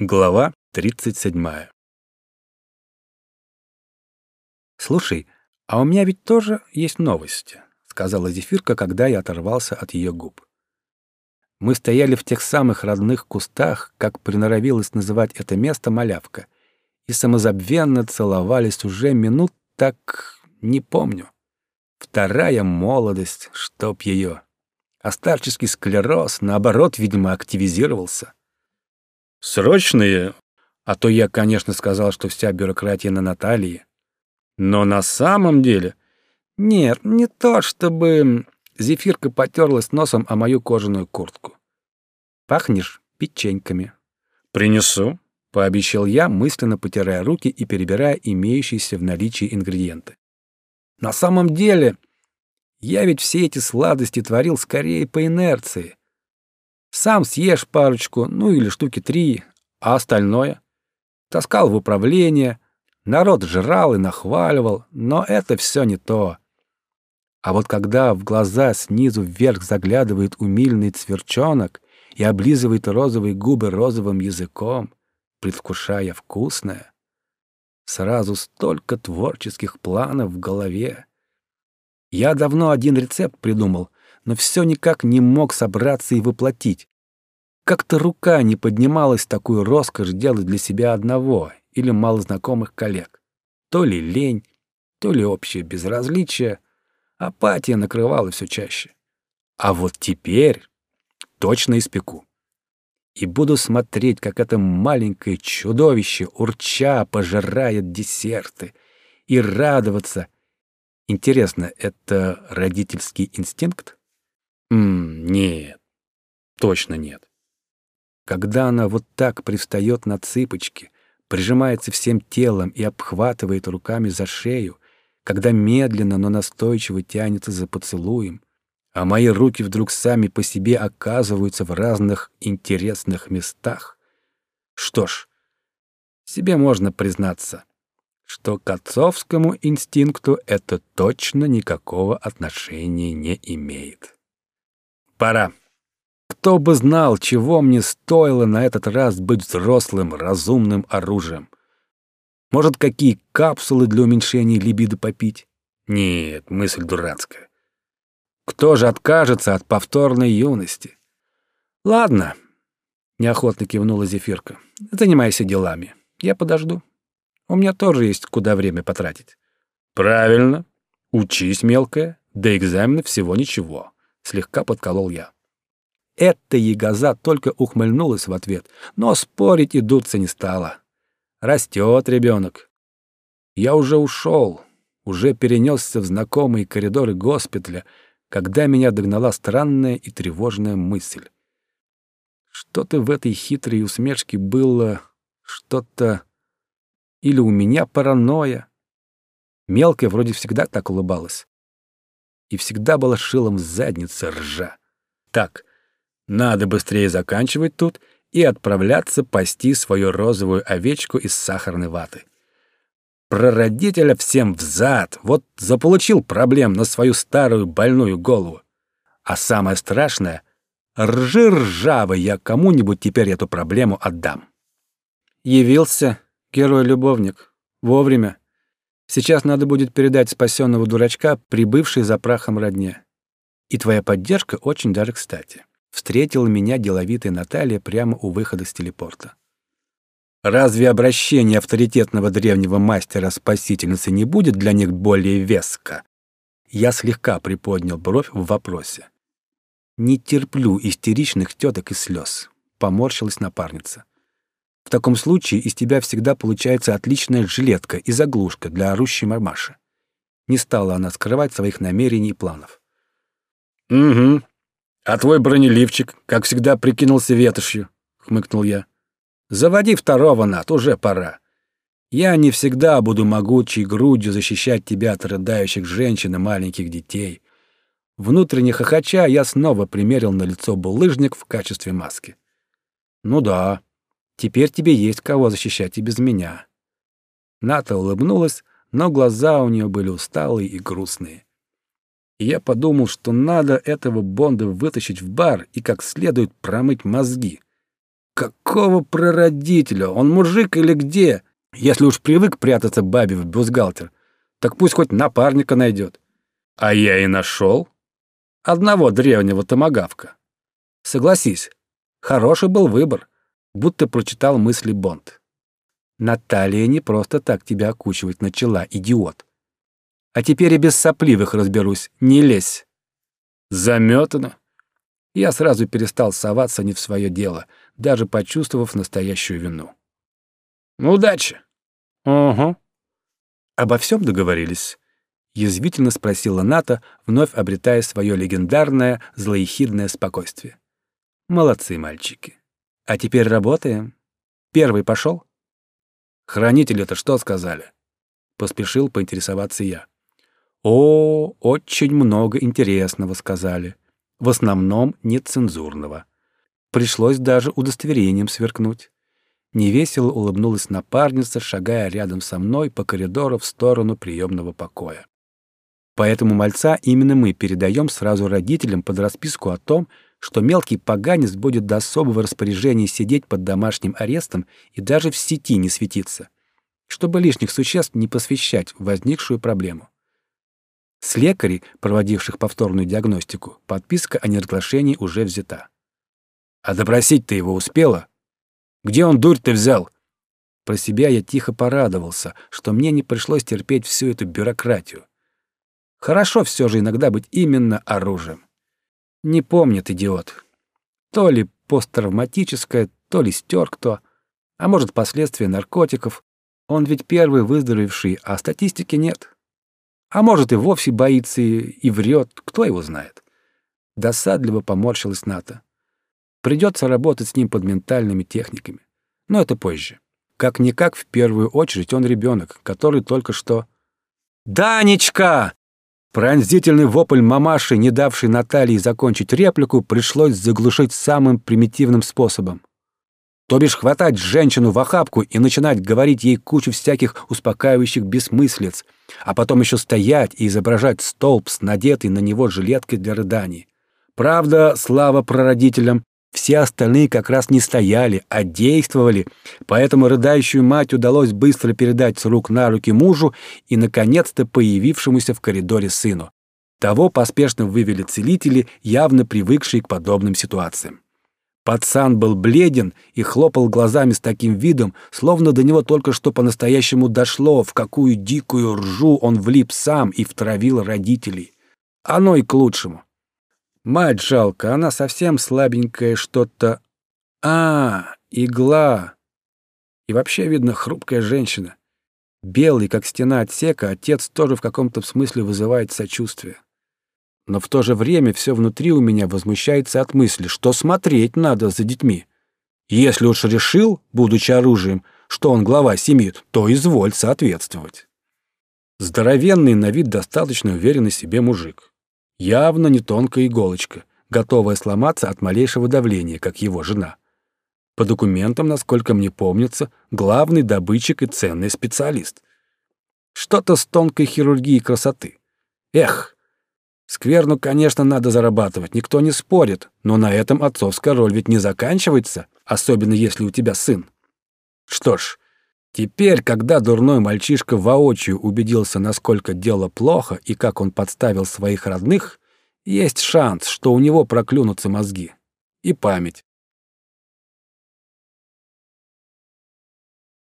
Глава 37. «Слушай, а у меня ведь тоже есть новости», — сказала Зефирка, когда я оторвался от ее губ. Мы стояли в тех самых родных кустах, как приноровилась называть это место малявка, и самозабвенно целовались уже минут так, не помню. Вторая молодость, чтоб ее. А старческий склероз, наоборот, видимо, активизировался. Срочные, а то я, конечно, сказал, что вся бюрократия на Наталье. Но на самом деле... Нет, не то, чтобы... Зефирка потерлась носом о мою кожаную куртку. Пахнешь печеньками. Принесу, пообещал я, мысленно потирая руки и перебирая имеющиеся в наличии ингредиенты. На самом деле, я ведь все эти сладости творил скорее по инерции. Сам съешь парочку, ну или штуки три, а остальное? Таскал в управление, народ жрал и нахваливал, но это все не то. А вот когда в глаза снизу вверх заглядывает умильный цверчонок и облизывает розовые губы розовым языком, предвкушая вкусное, сразу столько творческих планов в голове. Я давно один рецепт придумал, но все никак не мог собраться и воплотить. Как-то рука не поднималась такую роскошь делать для себя одного или малознакомых коллег. То ли лень, то ли общее безразличие, апатия накрывала все чаще. А вот теперь точно испеку. И буду смотреть, как это маленькое чудовище урча пожирает десерты, и радоваться. Интересно, это родительский инстинкт? М нет, точно нет. Когда она вот так пристает на цыпочки, прижимается всем телом и обхватывает руками за шею, когда медленно, но настойчиво тянется за поцелуем, а мои руки вдруг сами по себе оказываются в разных интересных местах. Что ж, себе можно признаться, что к отцовскому инстинкту это точно никакого отношения не имеет. Пора. Кто бы знал, чего мне стоило на этот раз быть взрослым, разумным оружием. Может, какие капсулы для уменьшения либидо попить? Нет, мысль дурацкая. Кто же откажется от повторной юности? Ладно, неохотно кивнула Зефирка. Занимайся делами. Я подожду. У меня тоже есть куда время потратить. Правильно. Учись, мелкая. До экзамена всего ничего. Слегка подколол я. Эта ягоза только ухмыльнулась в ответ, но спорить и дуться не стала. Растет ребенок. Я уже ушел, уже перенесся в знакомые коридоры госпиталя, когда меня догнала странная и тревожная мысль. Что-то в этой хитрой усмешке было, что-то... Или у меня паранойя. Мелкая вроде всегда так улыбалась. И всегда была шилом в заднице ржа. Так, надо быстрее заканчивать тут и отправляться пасти свою розовую овечку из сахарной ваты. Прародителя всем взад, вот заполучил проблем на свою старую больную голову. А самое страшное — ржи ржавый я кому-нибудь теперь эту проблему отдам. Явился герой-любовник. Вовремя. Сейчас надо будет передать спасенного дурачка, прибывший за прахом родне. И твоя поддержка очень даже кстати встретила меня деловитая Наталья прямо у выхода с телепорта. Разве обращение авторитетного древнего мастера-спасительницы не будет для них более веско? Я слегка приподнял бровь в вопросе. «Не терплю истеричных теток и слез», — поморщилась напарница. «В таком случае из тебя всегда получается отличная жилетка и заглушка для орущей мармаши». Не стала она скрывать своих намерений и планов. «Угу», «А твой бронеливчик, как всегда, прикинулся ветошью», — хмыкнул я. «Заводи второго, Нат, уже пора. Я не всегда буду могучей грудью защищать тебя от рыдающих женщин и маленьких детей». Внутренне хохоча, я снова примерил на лицо булыжник в качестве маски. «Ну да, теперь тебе есть кого защищать и без меня». Ната улыбнулась, но глаза у нее были усталые и грустные и я подумал, что надо этого Бонда вытащить в бар и как следует промыть мозги. Какого прародителя? Он мужик или где? Если уж привык прятаться бабе в бюстгальтер, так пусть хоть напарника найдет. А я и нашел. Одного древнего томагавка. Согласись, хороший был выбор, будто прочитал мысли Бонд. Наталья не просто так тебя окучивать начала, идиот. А теперь и без сопливых разберусь, не лезь. Заметано. Я сразу перестал соваться не в свое дело, даже почувствовав настоящую вину. Удачи. Угу. Обо всем договорились. Язвительно спросила Ната, вновь обретая свое легендарное злоехидное спокойствие. Молодцы, мальчики. А теперь работаем. Первый пошел. Хранители-то что сказали? Поспешил поинтересоваться я. О, очень много интересного сказали. В основном нецензурного. Пришлось даже удостоверением сверкнуть. Невесело улыбнулась напарница, шагая рядом со мной по коридору в сторону приемного покоя. Поэтому мальца именно мы передаем сразу родителям под расписку о том, что мелкий поганец будет до особого распоряжения сидеть под домашним арестом и даже в сети не светиться, чтобы лишних существ не посвящать возникшую проблему. С лекарей, проводивших повторную диагностику, подписка о неразглашении уже взята. «А допросить ты его успела? Где он дурь ты взял?» Про себя я тихо порадовался, что мне не пришлось терпеть всю эту бюрократию. Хорошо все же иногда быть именно оружием. Не помнит идиот. То ли посттравматическое, то ли стер кто, а может, последствия наркотиков. Он ведь первый выздоровевший, а статистики нет. А может, и вовсе боится и, врет, кто его знает. Досадливо поморщилась Ната. Придется работать с ним под ментальными техниками. Но это позже. Как-никак, в первую очередь, он ребенок, который только что... «Данечка!» Пронзительный вопль мамаши, не давший Наталье закончить реплику, пришлось заглушить самым примитивным способом. То бишь хватать женщину в охапку и начинать говорить ей кучу всяких успокаивающих бессмыслиц, а потом еще стоять и изображать столб с надетой на него жилеткой для рыданий. Правда, слава прародителям, все остальные как раз не стояли, а действовали, поэтому рыдающую мать удалось быстро передать с рук на руки мужу и, наконец-то, появившемуся в коридоре сыну. Того поспешно вывели целители, явно привыкшие к подобным ситуациям. Пацан был бледен и хлопал глазами с таким видом, словно до него только что по-настоящему дошло, в какую дикую ржу он влип сам и втравил родителей. Оно и к лучшему. Мать жалко, она совсем слабенькая что-то. А, игла. И вообще, видно, хрупкая женщина. Белый, как стена отсека, отец тоже в каком-то смысле вызывает сочувствие но в то же время все внутри у меня возмущается от мысли, что смотреть надо за детьми. Если уж решил, будучи оружием, что он глава семьи, то изволь соответствовать. Здоровенный на вид достаточно уверенный себе мужик. Явно не тонкая иголочка, готовая сломаться от малейшего давления, как его жена. По документам, насколько мне помнится, главный добытчик и ценный специалист. Что-то с тонкой хирургией красоты. Эх, Скверну, конечно, надо зарабатывать, никто не спорит, но на этом отцовская роль ведь не заканчивается, особенно если у тебя сын. Что ж, теперь, когда дурной мальчишка воочию убедился, насколько дело плохо и как он подставил своих родных, есть шанс, что у него проклюнутся мозги и память.